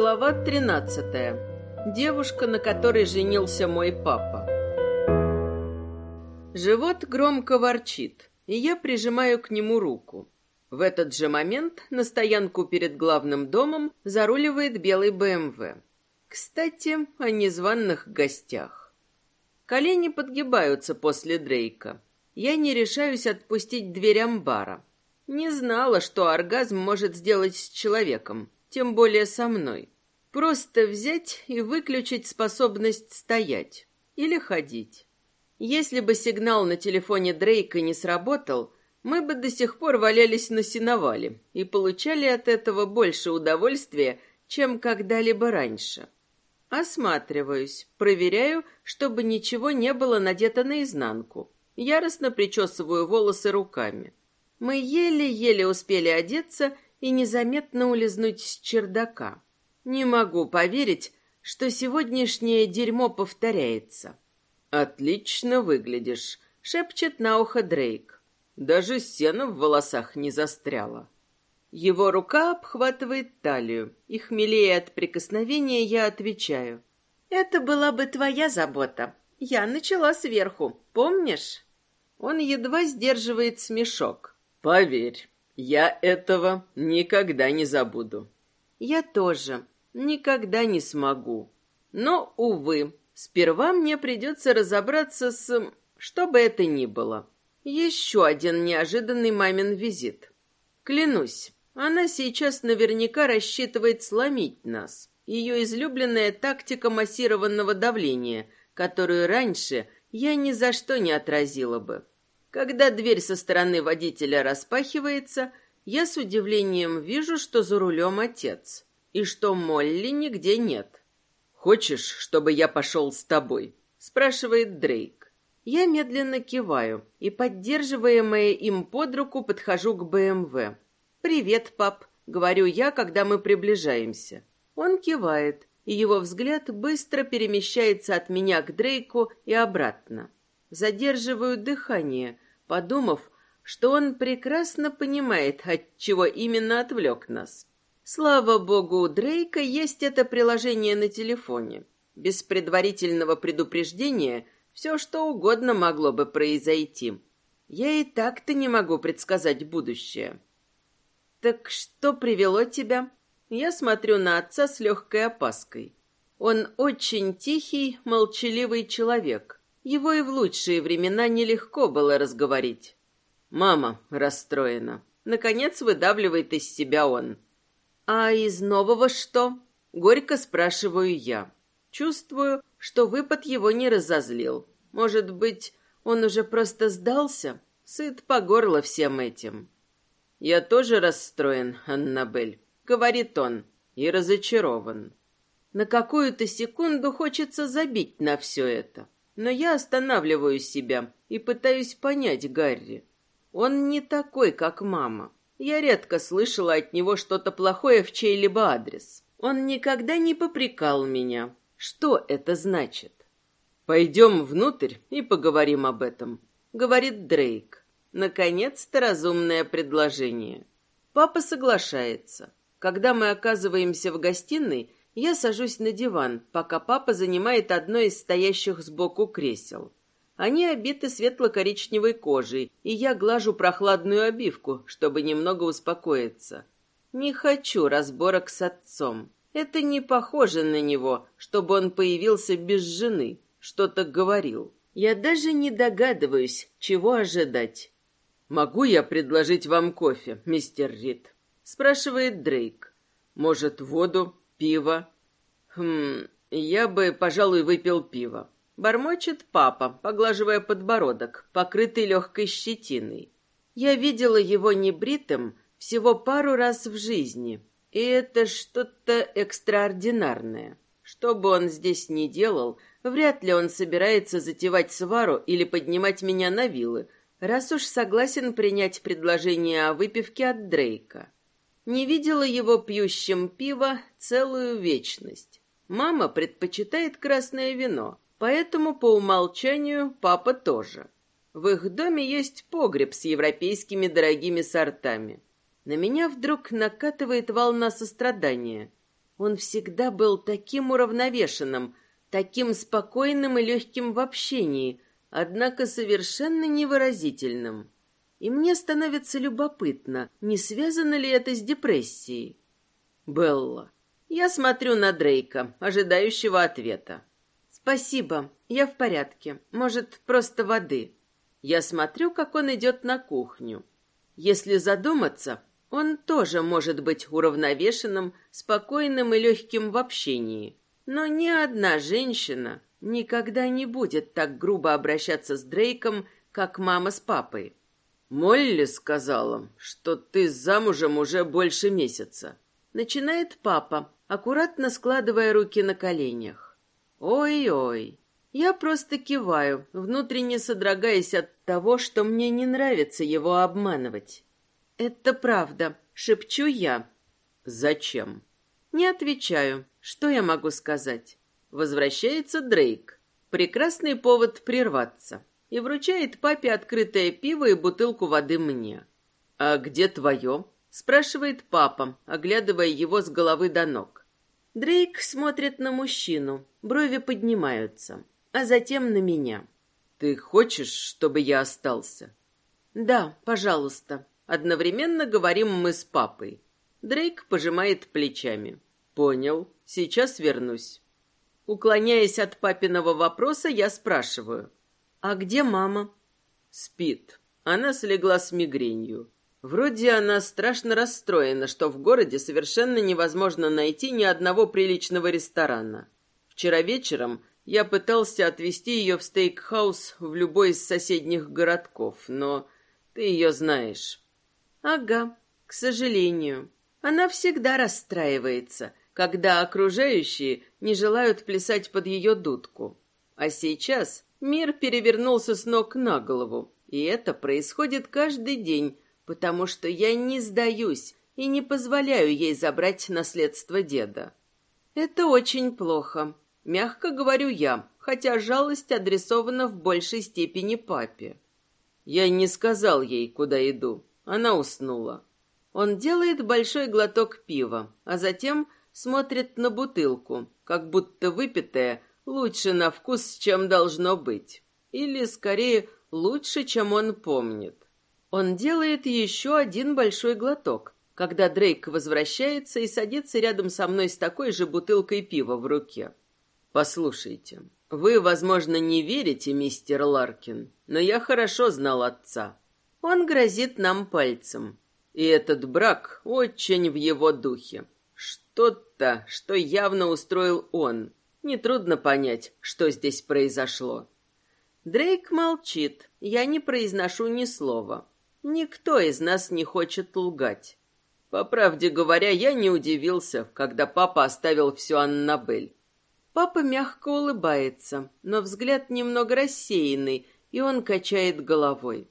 Глава 13. Девушка, на которой женился мой папа. Живот громко ворчит, и я прижимаю к нему руку. В этот же момент на стоянку перед главным домом заруливает белый БМВ. Кстати, о незваных гостях. Колени подгибаются после Дрейка. Я не решаюсь отпустить дверь амбара. Не знала, что оргазм может сделать с человеком, тем более со мной. Просто взять и выключить способность стоять или ходить. Если бы сигнал на телефоне Дрейка не сработал, мы бы до сих пор валялись на сеновале и получали от этого больше удовольствия, чем когда-либо раньше. Осматриваюсь, проверяю, чтобы ничего не было надето наизнанку. Яростно причесываю волосы руками. Мы еле-еле успели одеться и незаметно улизнуть с чердака. Не могу поверить, что сегодняшнее дерьмо повторяется. «Отлично выглядишь», — шепчет на ухо Дрейк. Даже сено в волосах не застряло. Его рука обхватывает талию, и хмелее от прикосновения я отвечаю. «Это была бы твоя забота. Я начала сверху, помнишь?» Он едва сдерживает смешок. «Поверь, я этого никогда не забуду. Я тоже никогда не смогу. Но, увы, сперва мне придется разобраться с... что бы это ни было. Еще один неожиданный мамин визит. Клянусь, она сейчас наверняка рассчитывает сломить нас. Ее излюбленная тактика массированного давления, которую раньше я ни за что не отразила бы. Когда дверь со стороны водителя распахивается, я с удивлением вижу, что за рулем отец, и что Молли нигде нет. «Хочешь, чтобы я пошел с тобой?» — спрашивает Дрейк. Я медленно киваю и, поддерживаемая им под руку, подхожу к БМВ. «Привет, пап», — говорю я, когда мы приближаемся. Он кивает, и его взгляд быстро перемещается от меня к Дрейку и обратно. Задерживаю дыхание, подумав, что он прекрасно понимает, от чего именно отвлек нас. Слава богу, у Дрейка есть это приложение на телефоне. Без предварительного предупреждения все что угодно могло бы произойти. Я и так-то не могу предсказать будущее. «Так что привело тебя?» Я смотрю на отца с легкой опаской. Он очень тихий, молчаливый человек. Его и в лучшие времена нелегко было разговорить. Мама расстроена. Наконец выдавливает из себя он. А из нового что? Горько спрашиваю я. Чувствую, что выпад его не разозлил. Может быть, он уже просто сдался? Сыт по горло всем этим. Я тоже расстроен, Аннабель, говорит он, и разочарован. На какую-то секунду хочется забить на все это. Но я останавливаю себя и пытаюсь понять Гарри. Он не такой, как мама. Я редко слышала от него что-то плохое в чей-либо адрес. Он никогда не попрекал меня. Что это значит? «Пойдем внутрь и поговорим об этом», — говорит Дрейк. Наконец-то разумное предложение. Папа соглашается. Когда мы оказываемся в гостиной, я сажусь на диван, пока папа занимает одно из стоящих сбоку кресел. Они обиты светло-коричневой кожей, и я глажу прохладную обивку, чтобы немного успокоиться. Не хочу разборок с отцом. Это не похоже на него, чтобы он появился без жены, что-то говорил. Я даже не догадываюсь, чего ожидать. «Могу я предложить вам кофе, мистер Рид?» — спрашивает Дрейк. «Может, воду?» Пиво. Хм, я бы, пожалуй, выпил пиво. Бормочет папа, поглаживая подбородок, покрытый легкой щетиной. Я видела его небритым всего пару раз в жизни, и это что-то экстраординарное. Что бы он здесь ни делал, вряд ли он собирается затевать свару или поднимать меня на вилы, раз уж согласен принять предложение о выпивке от Дрейка. Не видела его пьющим пиво целую вечность. Мама предпочитает красное вино, поэтому по умолчанию папа тоже. В их доме есть погреб с европейскими дорогими сортами. На меня вдруг накатывает волна сострадания. Он всегда был таким уравновешенным, таким спокойным и легким в общении, однако совершенно невыразительным. И мне становится любопытно, не связано ли это с депрессией. Белла. Я смотрю на Дрейка, ожидающего ответа. Спасибо, я в порядке. Может, просто воды. Я смотрю, как он идет на кухню. Если задуматься, он тоже может быть уравновешенным, спокойным и легким в общении. Но ни одна женщина никогда не будет так грубо обращаться с Дрейком, как мама с папой. Молли сказала, что ты замужем уже больше месяца. Начинает папа, аккуратно складывая руки на коленях. Ой-ой. Я просто киваю, внутренне содрогаясь от того, что мне не нравится его обманывать. Это правда, шепчу я. Зачем? Не отвечаю. Что я могу сказать? Возвращается Дрейк. Прекрасный повод прерваться. И вручает папе открытое пиво и бутылку воды мне. «А где твое?» — спрашивает папа, оглядывая его с головы до ног. Дрейк смотрит на мужчину, брови поднимаются, а затем на меня. «Ты хочешь, чтобы я остался?» «Да, пожалуйста». Одновременно говорим мы с папой. Дрейк пожимает плечами. «Понял. Сейчас вернусь». Уклоняясь от папиного вопроса, я спрашиваю. «А где мама?» «Спит. Она слегла с мигренью. Вроде она страшно расстроена, что в городе совершенно невозможно найти ни одного приличного ресторана. Вчера вечером я пытался отвезти ее в стейкхаус в любой из соседних городков, но ты ее знаешь. Ага, к сожалению. Она всегда расстраивается, когда окружающие не желают плясать под ее дудку. А сейчас мир перевернулся с ног на голову, и это происходит каждый день, потому что я не сдаюсь и не позволяю ей забрать наследство деда. Это очень плохо, мягко говорю я, хотя жалость адресована в большей степени папе. Я не сказал ей, куда иду. Она уснула. Он делает большой глоток пива, а затем смотрит на бутылку, как будто выпитая лучше на вкус, чем должно быть. Или, скорее, лучше, чем он помнит. Он делает еще один большой глоток, когда Дрейк возвращается и садится рядом со мной с такой же бутылкой пива в руке. «Послушайте, вы, возможно, не верите, мистер Ларкин, но я хорошо знал отца. Он грозит нам пальцем. И этот брак очень в его духе. Что-то, что явно устроил он. Нетрудно понять, что здесь произошло». Дрейк молчит, я не произношу ни слова. Никто из нас не хочет лгать. По правде говоря, я не удивился, когда папа оставил все Аннабель. Папа мягко улыбается, но взгляд немного рассеянный, и он качает головой.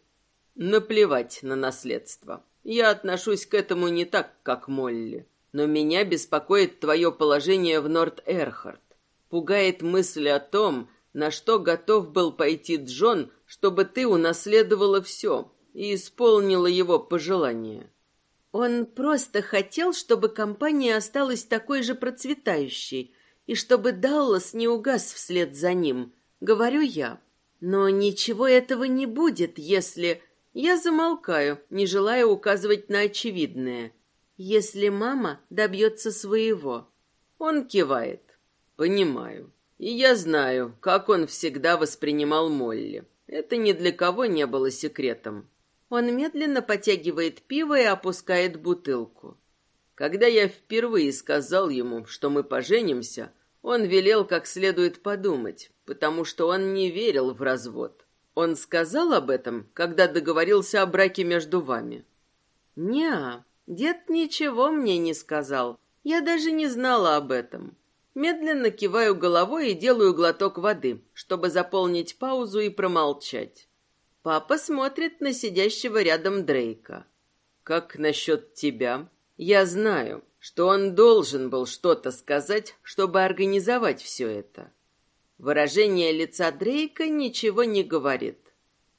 Наплевать на наследство. Я отношусь к этому не так, как Молли. Но меня беспокоит твое положение в Норт-Эрхард. Пугает мысль о том, на что готов был пойти Джон, чтобы ты унаследовала все, и исполнила его пожелание. Он просто хотел, чтобы компания осталась такой же процветающей, и чтобы Даллас не угас вслед за ним, говорю я. Но ничего этого не будет, если... Я замолкаю, не желая указывать на очевидное. Если мама добьется своего. Он кивает. Понимаю. И я знаю, как он всегда воспринимал Молли. Это ни для кого не было секретом. Он медленно потягивает пиво и опускает бутылку. Когда я впервые сказал ему, что мы поженимся, он велел как следует подумать, потому что он не верил в развод. Он сказал об этом, когда договорился о браке между вами. Не, дед ничего мне не сказал. Я даже не знала об этом. Медленно киваю головой и делаю глоток воды, чтобы заполнить паузу и промолчать. Папа смотрит на сидящего рядом Дрейка. «Как насчет тебя? Я знаю, что он должен был что-то сказать, чтобы организовать все это». Выражение лица Дрейка ничего не говорит.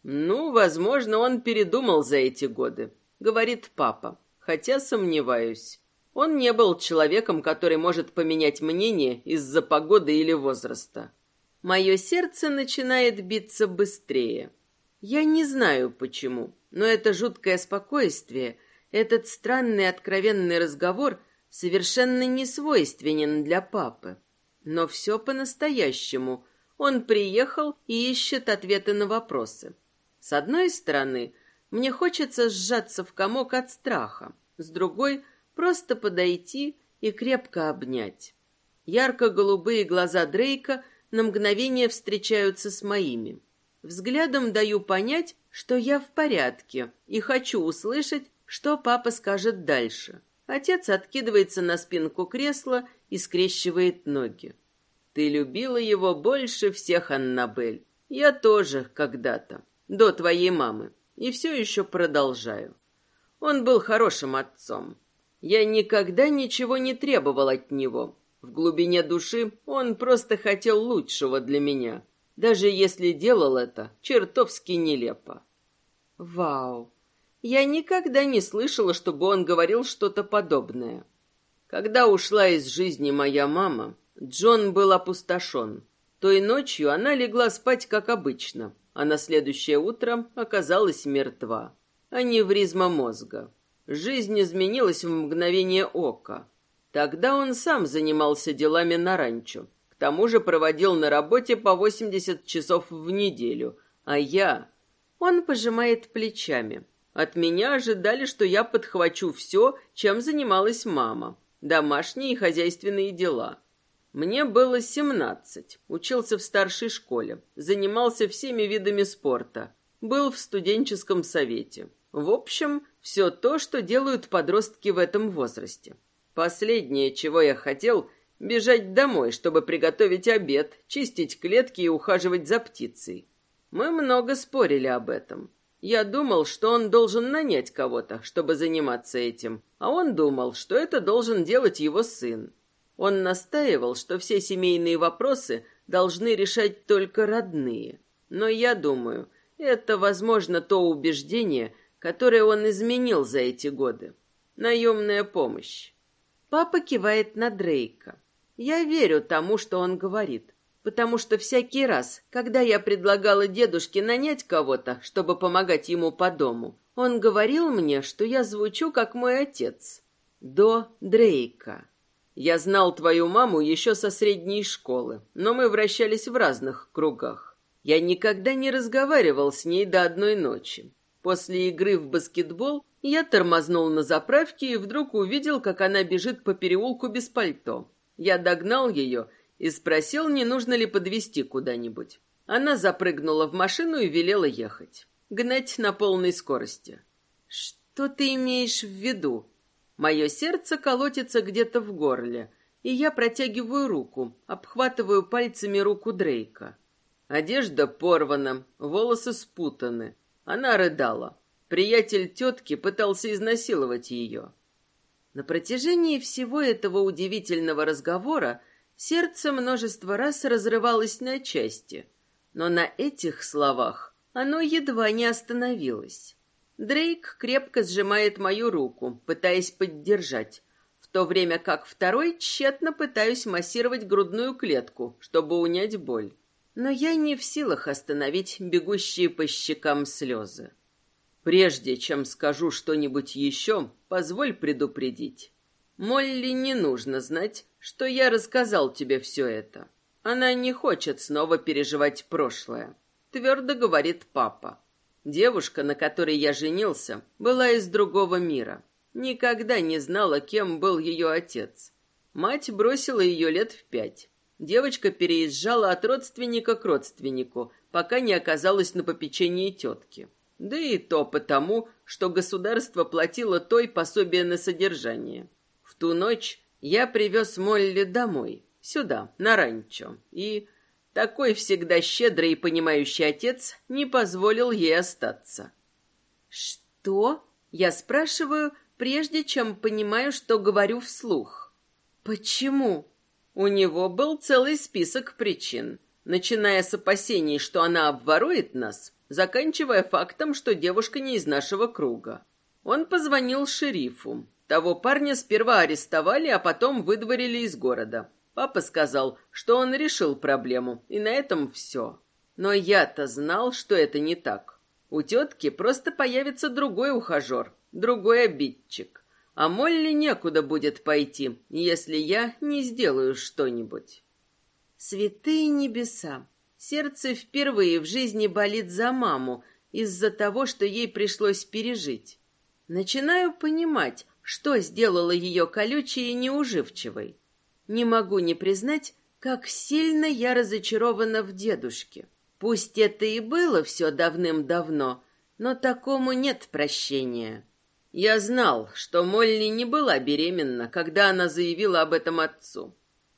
«Ну, возможно, он передумал за эти годы», — говорит папа, хотя сомневаюсь. Он не был человеком, который может поменять мнение из-за погоды или возраста. Мое сердце начинает биться быстрее. Я не знаю почему, но это жуткое спокойствие, этот странный откровенный разговор совершенно не свойственен для папы. Но все по-настоящему. Он приехал и ищет ответы на вопросы. С одной стороны, мне хочется сжаться в комок от страха, с другой — просто подойти и крепко обнять. Ярко-голубые глаза Дрейка на мгновение встречаются с моими. Взглядом даю понять, что я в порядке и хочу услышать, что папа скажет дальше. Отец откидывается на спинку кресла и скрещивает ноги. Ты любила его больше всех, Аннабель. Я тоже когда-то, до твоей мамы, и все еще продолжаю. Он был хорошим отцом. Я никогда ничего не требовал от него. В глубине души он просто хотел лучшего для меня, даже если делал это чертовски нелепо. Вау! Я никогда не слышала, чтобы он говорил что-то подобное. Когда ушла из жизни моя мама, Джон был опустошен. Той ночью она легла спать, как обычно, а на следующее утро оказалась мертва. Аневризма мозга. Жизнь изменилась в мгновение ока. Тогда он сам занимался делами на ранчо. К тому же проводил на работе по 80 часов в неделю. А я... Он пожимает плечами. От меня ожидали, что я подхвачу все, чем занималась мама. Домашние и хозяйственные дела. Мне было семнадцать. Учился в старшей школе. Занимался всеми видами спорта. Был в студенческом совете. В общем, все то, что делают подростки в этом возрасте. Последнее, чего я хотел, бежать домой, чтобы приготовить обед, чистить клетки и ухаживать за птицей. Мы много спорили об этом. Я думал, что он должен нанять кого-то, чтобы заниматься этим, а он думал, что это должен делать его сын. Он настаивал, что все семейные вопросы должны решать только родные. Но я думаю, это, возможно, то убеждение, которое он изменил за эти годы. Наемная помощь. Папа кивает на Дрейка. Я верю тому, что он говорит потому что всякий раз, когда я предлагала дедушке нанять кого-то, чтобы помогать ему по дому, он говорил мне, что я звучу как мой отец. До Дрейка. Я знал твою маму еще со средней школы, но мы вращались в разных кругах. Я никогда не разговаривал с ней до одной ночи. После игры в баскетбол я тормознул на заправке и вдруг увидел, как она бежит по переулку без пальто. Я догнал ее и спросил, не нужно ли подвести куда-нибудь. Она запрыгнула в машину и велела ехать. Гнать на полной скорости. Что ты имеешь в виду? Мое сердце колотится где-то в горле, и я протягиваю руку, обхватываю пальцами руку Дрейка. Одежда порвана, волосы спутаны. Она рыдала. Приятель тетки пытался изнасиловать ее. На протяжении всего этого удивительного разговора Сердце множество раз разрывалось на части, но на этих словах оно едва не остановилось. Дрейк крепко сжимает мою руку, пытаясь поддержать, в то время как второй тщетно пытаюсь массировать грудную клетку, чтобы унять боль. Но я не в силах остановить бегущие по щекам слезы. Прежде чем скажу что-нибудь еще, позволь предупредить. Молли не нужно знать, что я рассказал тебе все это. Она не хочет снова переживать прошлое, твердо говорит папа. Девушка, на которой я женился, была из другого мира. Никогда не знала, кем был ее отец. Мать бросила ее лет в пять. Девочка переезжала от родственника к родственнику, пока не оказалась на попечении тетки. Да и то потому, что государство платило той пособие на содержание. В ту ночь я привез Молли домой, сюда, на ранчо, и такой всегда щедрый и понимающий отец не позволил ей остаться. «Что?» — я спрашиваю, прежде чем понимаю, что говорю вслух. «Почему?» У него был целый список причин, начиная с опасений, что она обворует нас, заканчивая фактом, что девушка не из нашего круга. Он позвонил шерифу. Того парня сперва арестовали, а потом выдворили из города. Папа сказал, что он решил проблему, и на этом все. Но я-то знал, что это не так. У тетки просто появится другой ухажер, другой обидчик. А Молли некуда будет пойти, если я не сделаю что-нибудь. Святые небеса! Сердце впервые в жизни болит за маму из-за того, что ей пришлось пережить. Начинаю понимать, что сделало ее колючей и неуживчивой. Не могу не признать, как сильно я разочарована в дедушке. Пусть это и было все давным-давно, но такому нет прощения. Я знал, что Молли не была беременна, когда она заявила об этом отцу.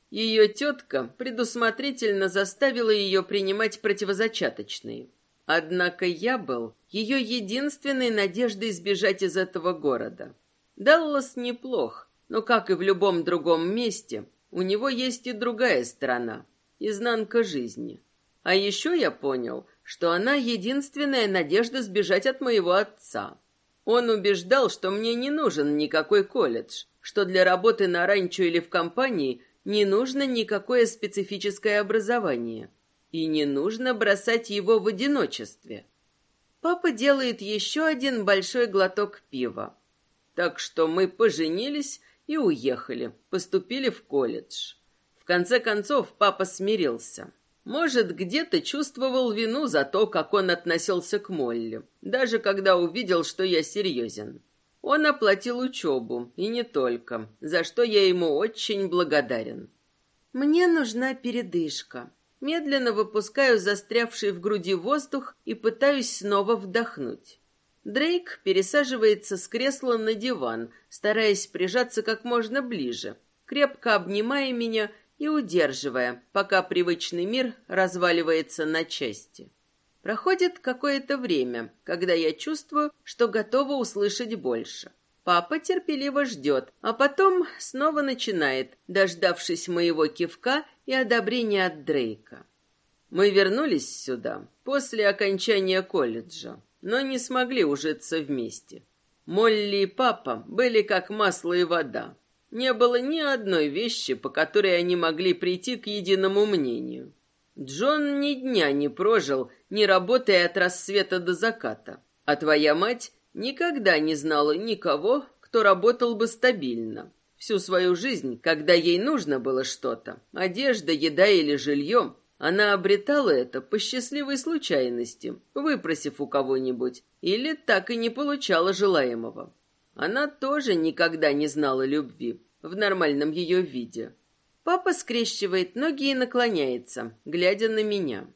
Ее тетка предусмотрительно заставила ее принимать противозачаточные. Однако я был ее единственной надеждой сбежать из этого города. Даллас неплох, но, как и в любом другом месте, у него есть и другая сторона — изнанка жизни. А еще я понял, что она единственная надежда сбежать от моего отца. Он убеждал, что мне не нужен никакой колледж, что для работы на ранчо или в компании не нужно никакое специфическое образование. И не нужно бросать его в одиночестве. Папа делает еще один большой глоток пива. Так что мы поженились и уехали, поступили в колледж. В конце концов, папа смирился. Может, где-то чувствовал вину за то, как он относился к Молли, даже когда увидел, что я серьезен. Он оплатил учебу, и не только, за что я ему очень благодарен. Мне нужна передышка. Медленно выпускаю застрявший в груди воздух и пытаюсь снова вдохнуть. Дрейк пересаживается с кресла на диван, стараясь прижаться как можно ближе, крепко обнимая меня и удерживая, пока привычный мир разваливается на части. Проходит какое-то время, когда я чувствую, что готова услышать больше. Папа терпеливо ждет, а потом снова начинает, дождавшись моего кивка и одобрения от Дрейка. Мы вернулись сюда после окончания колледжа, но не смогли ужиться вместе. Молли и папа были как масло и вода. Не было ни одной вещи, по которой они могли прийти к единому мнению. Джон ни дня не прожил, не работая от рассвета до заката. А твоя мать никогда не знала никого, кто работал бы стабильно. Всю свою жизнь, когда ей нужно было что-то, одежда, еда или жилье, она обретала это по счастливой случайности, выпросив у кого-нибудь, или так и не получала желаемого. Она тоже никогда не знала любви в нормальном ее виде. Папа скрещивает ноги и наклоняется, глядя на меня.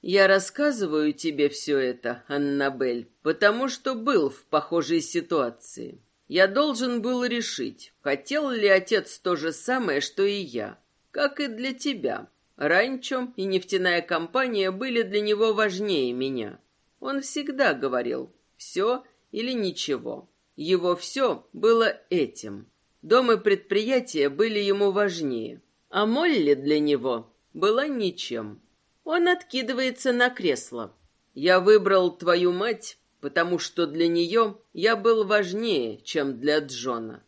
Я рассказываю тебе все это, Аннабель, потому что был в похожей ситуации. Я должен был решить, хотел ли отец то же самое, что и я, как и для тебя. Ранчо и нефтяная компания были для него важнее меня. Он всегда говорил «все или ничего». Его все было этим. Дом и предприятия были ему важнее, а Молли для него была ничем. Он откидывается на кресло. Я выбрал твою мать, потому что для нее я был важнее, чем для Джона.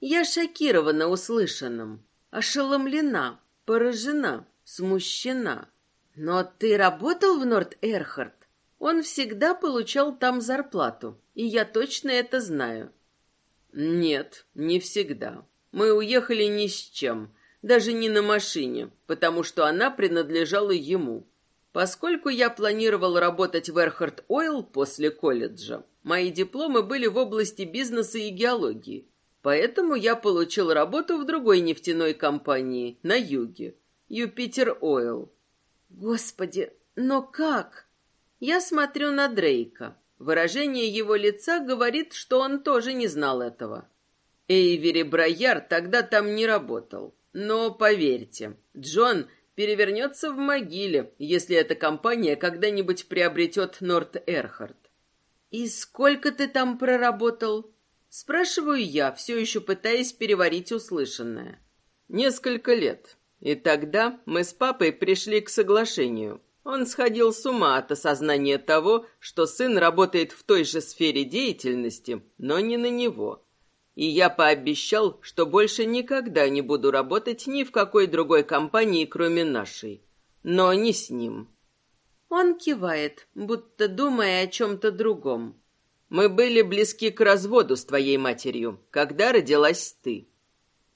Я шокирована услышанным, ошеломлена, поражена, смущена. Но ты работал в Норт-Эрхард? Он всегда получал там зарплату, и я точно это знаю. Нет, не всегда. Мы уехали ни с чем, даже не на машине, потому что она принадлежала ему. Поскольку я планировал работать в Эрхард Ойл после колледжа, мои дипломы были в области бизнеса и геологии. Поэтому я получил работу в другой нефтяной компании на юге, Юпитер Ойл. Господи, но как? Я смотрю на Дрейка. Выражение его лица говорит, что он тоже не знал этого. Эйвери Брайяр тогда там не работал. Но поверьте, Джон перевернется в могиле, если эта компания когда-нибудь приобретет Норт Эрхард. «И сколько ты там проработал?» Спрашиваю я, все еще пытаясь переварить услышанное. «Несколько лет. И тогда мы с папой пришли к соглашению. Он сходил с ума от осознания того, что сын работает в той же сфере деятельности, но не на него. И я пообещал, что больше никогда не буду работать ни в какой другой компании, кроме нашей. Но не с ним. Он кивает, будто думая о чем-то другом. Мы были близки к разводу с твоей матерью, когда родилась ты.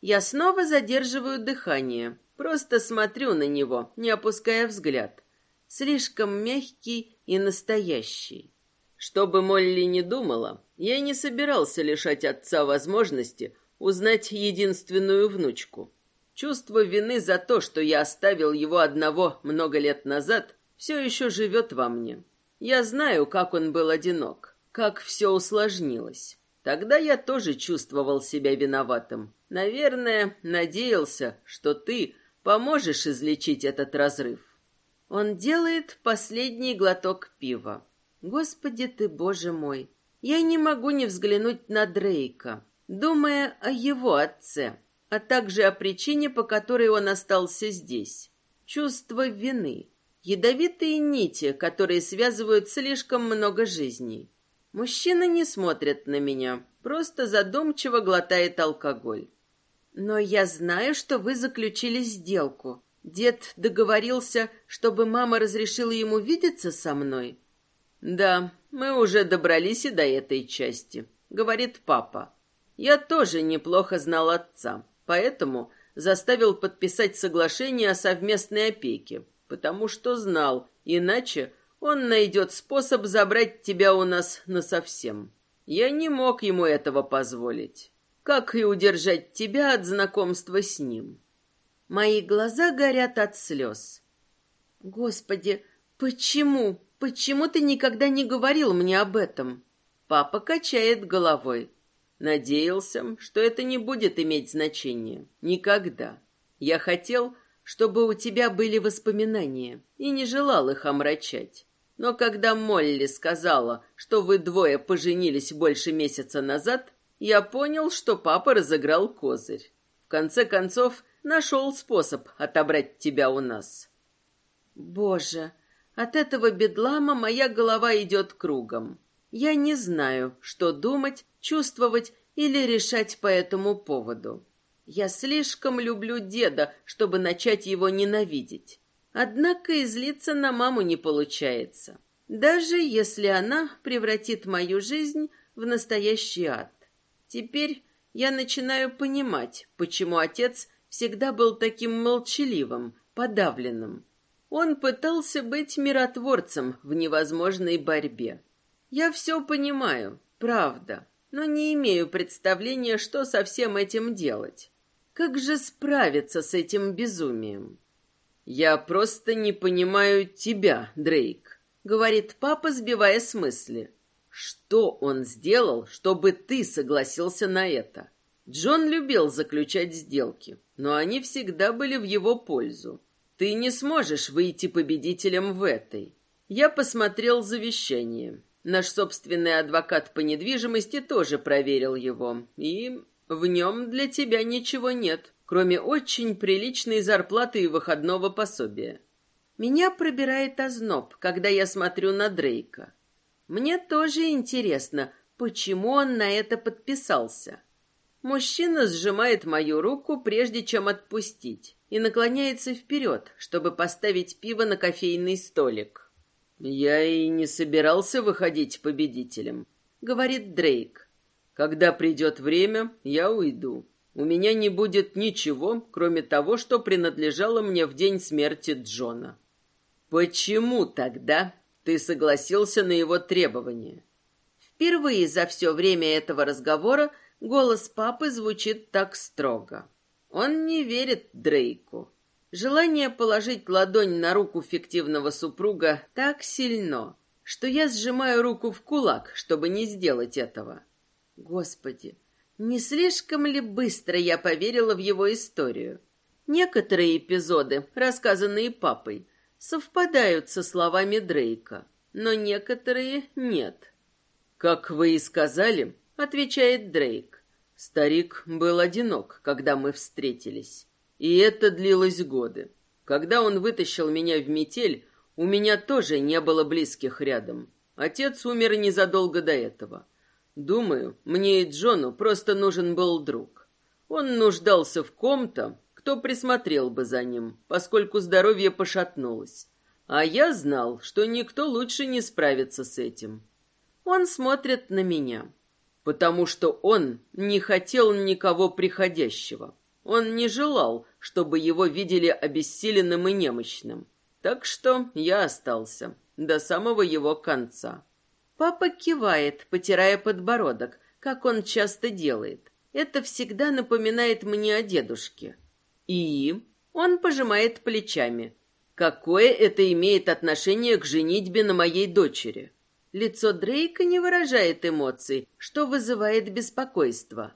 Я снова задерживаю дыхание, просто смотрю на него, не опуская взгляд. Слишком мягкий и настоящий. Что бы Молли не думала, я не собирался лишать отца возможности узнать единственную внучку. Чувство вины за то, что я оставил его одного много лет назад, все еще живет во мне. Я знаю, как он был одинок, как все усложнилось. Тогда я тоже чувствовал себя виноватым. Наверное, надеялся, что ты поможешь излечить этот разрыв. Он делает последний глоток пива. Господи ты, Боже мой, я не могу не взглянуть на Дрейка, думая о его отце, а также о причине, по которой он остался здесь. Чувство вины, ядовитые нити, которые связывают слишком много жизней. Мужчина не смотрит на меня, просто задумчиво глотает алкоголь. Но я знаю, что вы заключили сделку. Дед договорился, чтобы мама разрешила ему видеться со мной. Да, мы уже добрались и до этой части, говорит папа. Я тоже неплохо знал отца, поэтому заставил подписать соглашение о совместной опеке, потому что знал, иначе он найдет способ забрать тебя у нас насовсем. Я не мог ему этого позволить. Как и удержать тебя от знакомства с ним. Мои глаза горят от слез. Господи, почему? Почему ты никогда не говорил мне об этом? Папа качает головой. Надеялся, что это не будет иметь значения. Никогда. Я хотел, чтобы у тебя были воспоминания, и не желал их омрачать. Но когда Молли сказала, что вы двое поженились больше месяца назад, я понял, что папа разыграл козырь. В конце концов, нашел способ отобрать тебя у нас. Боже, от этого бедлама моя голова идет кругом. Я не знаю, что думать, чувствовать или решать по этому поводу. Я слишком люблю деда, чтобы начать его ненавидеть. Однако и злиться на маму не получается, даже если она превратит мою жизнь в настоящий ад. Теперь я начинаю понимать, почему отец всегда был таким молчаливым, подавленным. Он пытался быть миротворцем в невозможной борьбе. Я все понимаю, правда, но не имею представления, что со всем этим делать. Как же справиться с этим безумием? Я просто не понимаю тебя, Дрейк, говорит папа, сбивая с мысли. Что он сделал, чтобы ты согласился на это? Джон любил заключать сделки, но они всегда были в его пользу. Ты не сможешь выйти победителем в этой. Я посмотрел завещание. Наш собственный адвокат по недвижимости тоже проверил его, и в нем для тебя ничего нет, кроме очень приличной зарплаты и выходного пособия. Меня пробирает озноб, когда я смотрю на Дрейка. Мне тоже интересно, почему он на это подписался. Мужчина сжимает мою руку, прежде чем отпустить, и наклоняется вперед, чтобы поставить пиво на кофейный столик. «Я и не собирался выходить победителем», — говорит Дрейк. Когда придет время, я уйду. У меня не будет ничего, кроме того, что принадлежало мне в день смерти Джона. Почему тогда ты согласился на его требования? Впервые за все время этого разговора голос папы звучит так строго. Он не верит Дрейку. Желание положить ладонь на руку фиктивного супруга так сильно, что я сжимаю руку в кулак, чтобы не сделать этого. Господи, не слишком ли быстро я поверила в его историю? Некоторые эпизоды, рассказанные папой, совпадают со словами Дрейка, но некоторые нет. «Как вы и сказали», — отвечает Дрейк, — «старик был одинок, когда мы встретились. И это длилось годы. Когда он вытащил меня в метель, у меня тоже не было близких рядом. Отец умер незадолго до этого. Думаю, мне и Джону просто нужен был друг. Он нуждался в ком-то, кто присмотрел бы за ним, поскольку здоровье пошатнулось. А я знал, что никто лучше не справится с этим. Он смотрит на меня, потому что он не хотел никого приходящего. Он не желал, чтобы его видели обессиленным и немощным. Так что я остался до самого его конца. Папа кивает, потирая подбородок, как он часто делает. Это всегда напоминает мне о дедушке. И он пожимает плечами. Какое это имеет отношение к женитьбе на моей дочери? Лицо Дрейка не выражает эмоций, что вызывает беспокойство.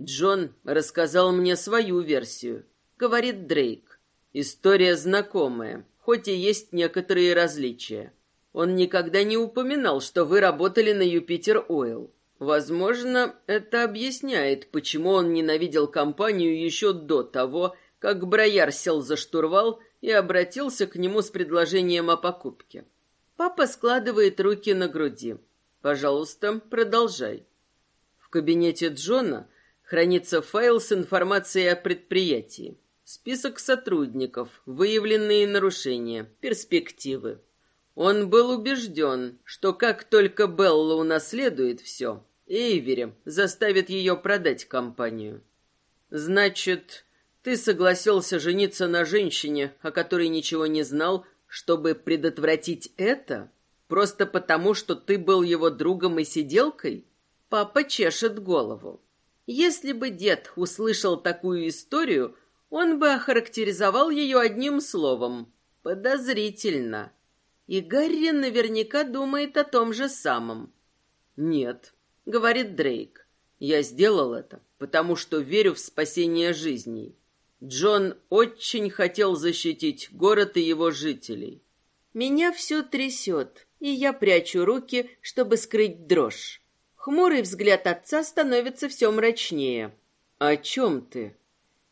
Джон рассказал мне свою версию, говорит Дрейк. История знакомая, хоть и есть некоторые различия. Он никогда не упоминал, что вы работали на Юпитер Ойл. Возможно, это объясняет, почему он ненавидел компанию еще до того, как Брояр сел за штурвал и обратился к нему с предложением о покупке. Папа складывает руки на груди. Пожалуйста, продолжай. В кабинете Джона хранится файл с информацией о предприятии. Список сотрудников, выявленные нарушения, перспективы. Он был убежден, что как только Белла унаследует все, Эйвери заставит ее продать компанию. Значит, ты согласился жениться на женщине, о которой ничего не знал, чтобы предотвратить это? Просто потому, что ты был его другом и сиделкой? Папа чешет голову. Если бы дед услышал такую историю, он бы охарактеризовал ее одним словом — подозрительно. И Гарри наверняка думает о том же самом. «Нет», — говорит Дрейк, — «я сделал это, потому что верю в спасение жизней. Джон очень хотел защитить город и его жителей. Меня все трясет, и я прячу руки, чтобы скрыть дрожь. Хмурый взгляд отца становится все мрачнее. «О чем ты?»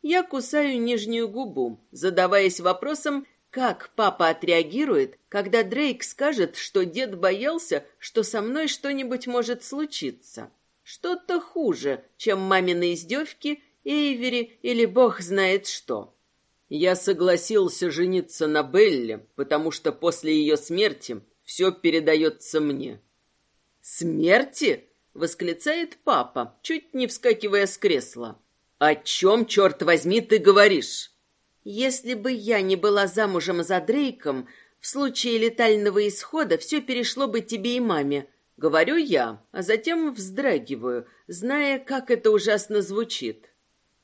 Я кусаю нижнюю губу, задаваясь вопросом, как папа отреагирует, когда Дрейк скажет, что дед боялся, что со мной что-нибудь может случиться. Что-то хуже, чем мамины издевки Эйвери или бог знает что. Я согласился жениться на Белле, потому что после ее смерти все передается мне. «Смерти?» — восклицает папа, чуть не вскакивая с кресла. «О чем, черт возьми, ты говоришь?» «Если бы я не была замужем за Дрейком, в случае летального исхода все перешло бы тебе и маме», — говорю я, а затем вздрагиваю, зная, как это ужасно звучит.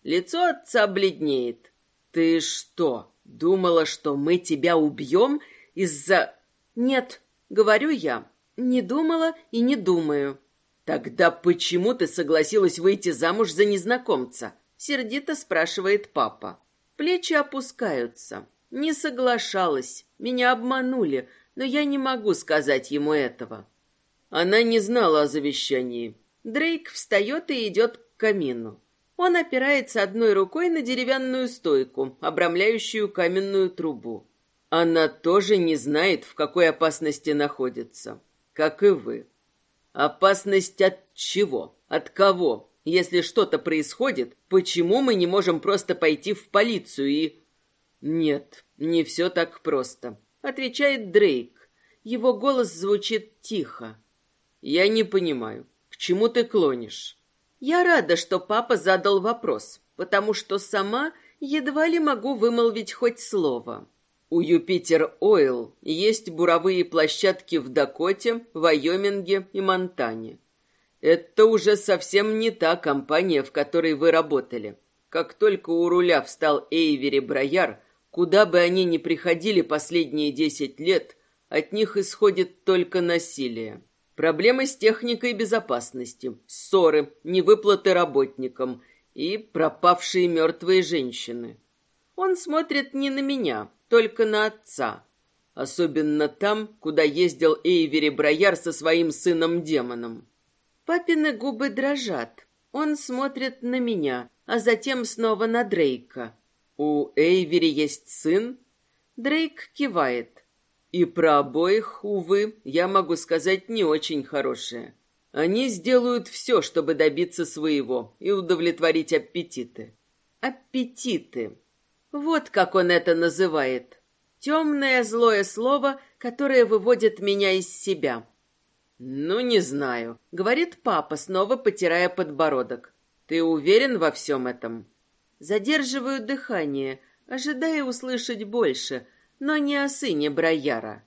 Лицо отца бледнеет. «Ты что, думала, что мы тебя убьем из-за...» «Нет», — говорю я, — «не думала и не думаю». «Тогда почему ты согласилась выйти замуж за незнакомца?» — сердито спрашивает папа. Плечи опускаются. Не соглашалась, меня обманули, но я не могу сказать ему этого. Она не знала о завещании. Дрейк встает и идет к камину. Он опирается одной рукой на деревянную стойку, обрамляющую каменную трубу. Она тоже не знает, в какой опасности находится, как и вы. Опасность от чего? От кого? Если что-то происходит, почему мы не можем просто пойти в полицию и... Нет, не все так просто, отвечает Дрейк. Его голос звучит тихо. Я не понимаю, к чему ты клонишь? Я рада, что папа задал вопрос, потому что сама едва ли могу вымолвить хоть слово. У Юпитер Ойл есть буровые площадки в Дакоте, Вайоминге и Монтане. Это уже совсем не та компания, в которой вы работали. Как только у руля встал Эйвери Брояр, куда бы они ни приходили последние десять лет, от них исходит только насилие. Проблемы с техникой безопасности, ссоры, невыплаты работникам и пропавшие мертвые женщины. Он смотрит не на меня, только на отца. Особенно там, куда ездил Эйвери Брояр со своим сыном-демоном. Папины губы дрожат. Он смотрит на меня, а затем снова на Дрейка. У Эйвери есть сын? Дрейк кивает. И про обоих, увы, я могу сказать не очень хорошее. Они сделают все, чтобы добиться своего и удовлетворить аппетиты. Аппетиты. Вот как он это называет. Темное злое слово, которое выводит меня из себя. «Ну, не знаю», — говорит папа, снова потирая подбородок. «Ты уверен во всем этом?» Задерживаю дыхание, ожидая услышать больше, но не о сыне Брояра.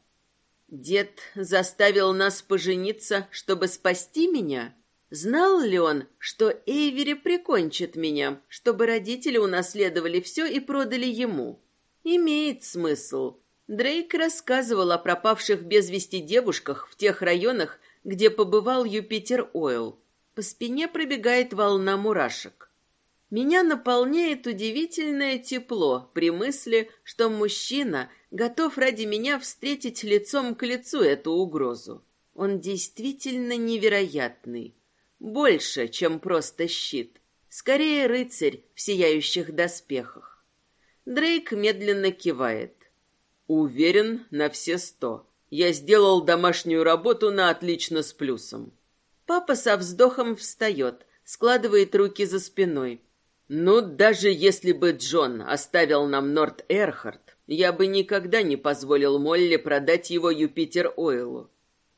Дед заставил нас пожениться, чтобы спасти меня? Знал ли он, что Эйвери прикончит меня, чтобы родители унаследовали все и продали ему? Имеет смысл. Дрейк рассказывал о пропавших без вести девушках в тех районах, где побывал Юпитер Ойл. По спине пробегает волна мурашек. Меня наполняет удивительное тепло при мысли, что мужчина готов ради меня встретить лицом к лицу эту угрозу. Он действительно невероятный. Больше, чем просто щит. Скорее рыцарь в сияющих доспехах. Дрейк медленно кивает. Уверен на все сто. Я сделал домашнюю работу на отлично с плюсом. Папа со вздохом встает, складывает руки за спиной. Ну, даже если бы Джон оставил нам Норт Эрхард, я бы никогда не позволил Молли продать его Юпитер Ойлу.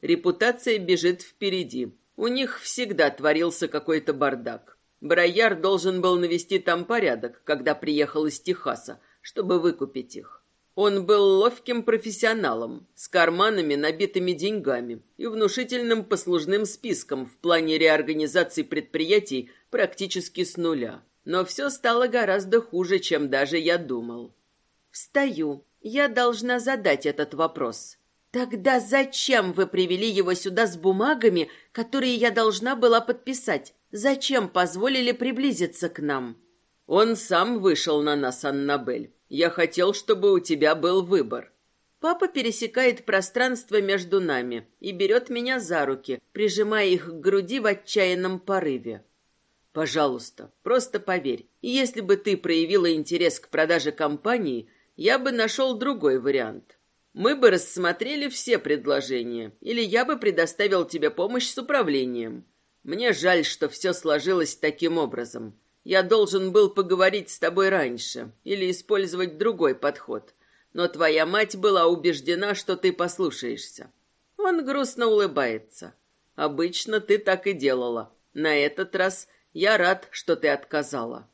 Репутация бежит впереди. У них всегда творился какой-то бардак. Брояр должен был навести там порядок, когда приехал из Техаса, чтобы выкупить их. Он был ловким профессионалом, с карманами, набитыми деньгами и внушительным послужным списком в плане реорганизации предприятий практически с нуля. Но все стало гораздо хуже, чем даже я думал. Встаю. Я должна задать этот вопрос. Тогда зачем вы привели его сюда с бумагами, которые я должна была подписать? Зачем позволили приблизиться к нам? Он сам вышел на нас, Аннабель. Я хотел, чтобы у тебя был выбор. Папа пересекает пространство между нами и берет меня за руки, прижимая их к груди в отчаянном порыве. Пожалуйста, просто поверь. Если бы ты проявила интерес к продаже компании, я бы нашел другой вариант. Мы бы рассмотрели все предложения, или я бы предоставил тебе помощь с управлением. Мне жаль, что все сложилось таким образом. Я должен был поговорить с тобой раньше или использовать другой подход. Но твоя мать была убеждена, что ты послушаешься. Он грустно улыбается. Обычно ты так и делала. На этот раз я рад, что ты отказала.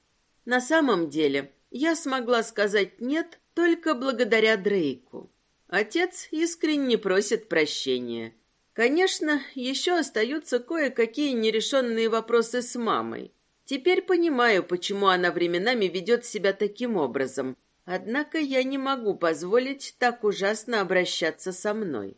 На самом деле, я смогла сказать «нет» только благодаря Дрейку. Отец искренне просит прощения. Конечно, еще остаются кое-какие нерешенные вопросы с мамой. Теперь понимаю, почему она временами ведет себя таким образом. Однако я не могу позволить так ужасно обращаться со мной.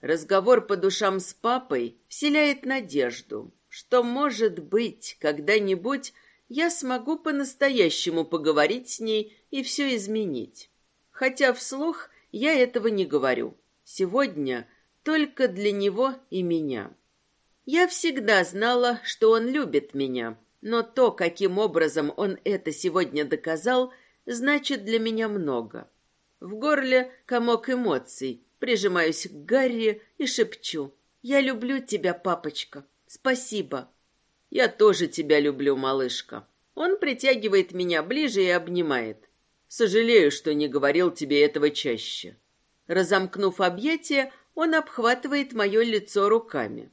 Разговор по душам с папой вселяет надежду что, может быть, когда-нибудь я смогу по-настоящему поговорить с ней и все изменить. Хотя вслух я этого не говорю. Сегодня только для него и меня. Я всегда знала, что он любит меня, но то, каким образом он это сегодня доказал, значит для меня много. В горле комок эмоций, прижимаюсь к Гарри и шепчу. «Я люблю тебя, папочка». Спасибо. Я тоже тебя люблю, малышка. Он притягивает меня ближе и обнимает. Сожалею, что не говорил тебе этого чаще. Разомкнув объятия, он обхватывает мое лицо руками.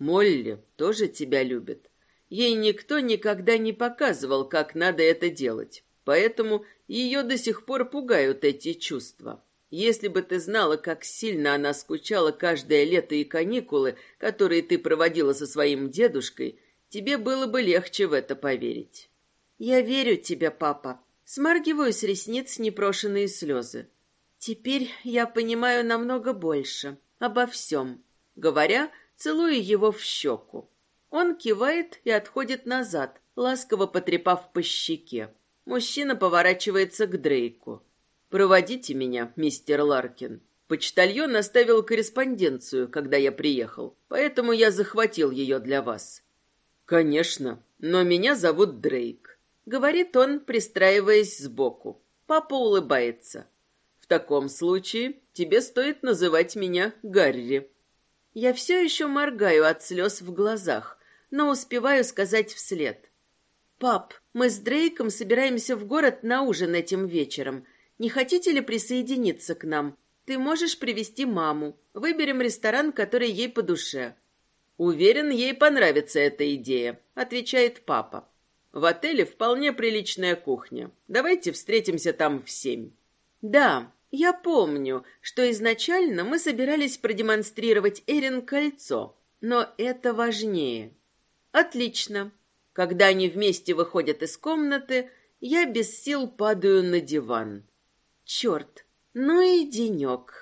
Молли тоже тебя любит. Ей никто никогда не показывал, как надо это делать, поэтому ее до сих пор пугают эти чувства. Если бы ты знала, как сильно она скучала каждое лето и каникулы, которые ты проводила со своим дедушкой, тебе было бы легче в это поверить. Я верю тебе, папа. Смаргиваю с ресниц непрошенные слезы. Теперь я понимаю намного больше обо всем. Говоря, целую его в щеку. Он кивает и отходит назад, ласково потрепав по щеке. Мужчина поворачивается к Дрейку. «Проводите меня, мистер Ларкин». Почтальон оставил корреспонденцию, когда я приехал, поэтому я захватил ее для вас. Конечно, но меня зовут Дрейк, говорит он, пристраиваясь сбоку. Папа улыбается. В таком случае тебе стоит называть меня Гарри. Я все еще моргаю от слез в глазах, но успеваю сказать вслед. «Пап, мы с Дрейком собираемся в город на ужин этим вечером. Не хотите ли присоединиться к нам? Ты можешь привести маму. Выберем ресторан, который ей по душе». «Уверен, ей понравится эта идея», — отвечает папа. «В отеле вполне приличная кухня. Давайте встретимся там в семь». «Да, я помню, что изначально мы собирались продемонстрировать Эрин кольцо, но это важнее». «Отлично. Когда они вместе выходят из комнаты, я без сил падаю на диван. Черт, ну и денек».